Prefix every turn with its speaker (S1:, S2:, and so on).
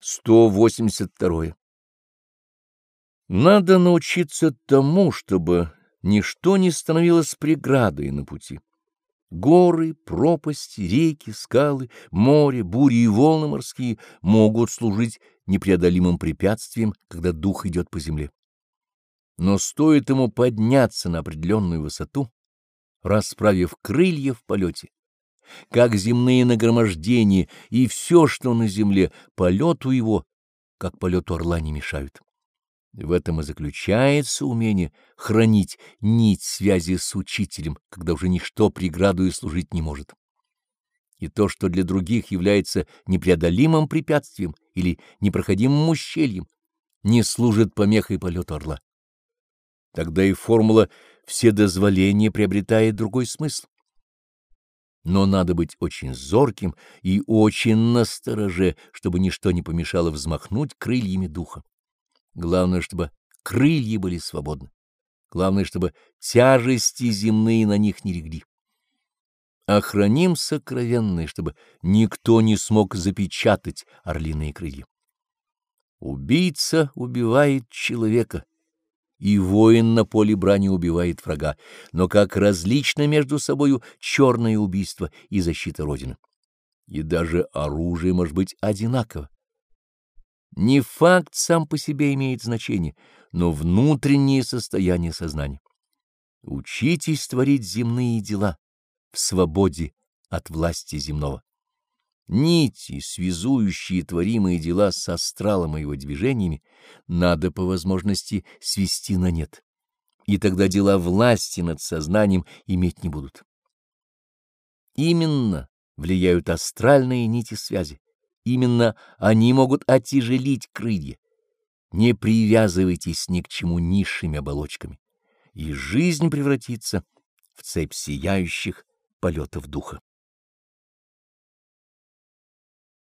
S1: 182. Надо научиться тому, чтобы ничто не становилось преградой на пути. Горы, пропасти, реки, скалы, море, бури и волны морские могут служить непреодолимым препятствием, когда дух идет по земле. Но стоит ему подняться на определенную высоту, расправив крылья в полете, как земные нагромождения и все, что на земле, полету его, как полету орла, не мешают. В этом и заключается умение хранить нить связи с учителем, когда уже ничто преградою служить не может. И то, что для других является непреодолимым препятствием или непроходимым ущельем, не служит помехой полету орла. Тогда и формула «вседозволение» приобретает другой смысл но надо быть очень зорким и очень настороже, чтобы ничто не помешало взмахнуть крыльями духа. Главное, чтобы крылья были свободны. Главное, чтобы тяжести земные на них не легли. Охраним сокровенное, чтобы никто не смог запечатать орлиные крылья. Убийца убивает человека, и воин на поле брани убивает врага, но как различно между собою черное убийство и защита Родины. И даже оружие может быть одинаково. Не факт сам по себе имеет значение, но внутреннее состояние сознания. Учитесь творить земные дела в свободе от власти земного. Нити, связующие творимые дела с астралом и его движениями, надо по возможности свести на нет, и тогда дела власти над сознанием иметь не будут. Именно влияют астральные нити связи, именно они могут отяжелить крылья. Не привязывайтесь ни к чему низшими оболочками, и жизнь превратится в цепь сияющих полетов духа.